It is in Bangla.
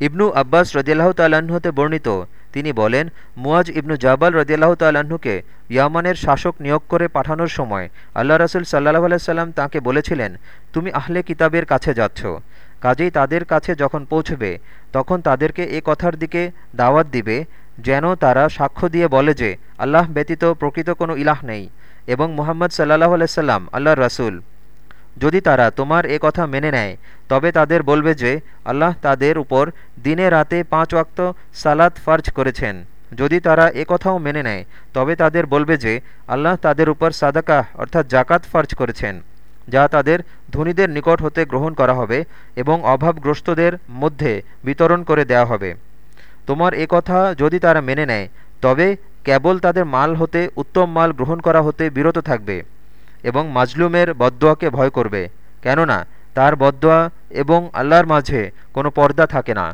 ইবনু আব্বাস রদিয়াল্লাহ তাল্লাহ্ন বর্ণিত। তিনি বলেন মুয়াজ ইবনু জাবাল রদিয়াল্লাহ তাল্লাহ্নকে ইয়ামানের শাসক নিয়োগ করে পাঠানোর সময় আল্লাহ রাসুল সাল্লাহ আলাইসাল্লাম তাঁকে বলেছিলেন, তুমি আহলে কিতাবের কাছে যাচ্ছ। কাজেই তাদের কাছে যখন পৌঁছবে, তখন তাদেরকে এ কথার দিকে দাওয়াত দিবে, যেন তারা সাক্ষ্য দিয়ে বলে যে, আল্লাহ ব্যতীত প্রকৃত কোনো ইলাহ নেই। এবং মুহাম্মদ সাল্লাহ আলাইসাল্লাম আল্লাহর রাসুল। যদি তারা তোমার এ কথা মেনে নেয়, তবে তাদের বলবে যে, আল্লাহ তাদের উপর দিনে রাতে পাঁচ ওয়াক্ত সালাত ফার্জ করেছেন। যদি তারা এ কথাও মেনে নেয়, তবে তাদের বলবে যে, আল্লাহ তাদের উপর সাদাকা অর্থাৎ জাকাত ফার্জ করেছেন, যা তাদের ধনীদের নিকট হতে গ্রহণ করা হবে এবং অভাবগ্রস্তদের মধ্যে বিতরণ করে দেয়া হবে। তোমার এ কথা যদি তারা মেনে নেয়, তবে কেবল তাদের মাল হতে উত্তম মাল গ্রহণ করা হতে বিরত থাকবে। এবং মাজলুমের বদোয়াকে ভয় করবে, কেননা তার বদোয়া এবং আল্লাহর মাঝে কোনো পর্দা থাকে না।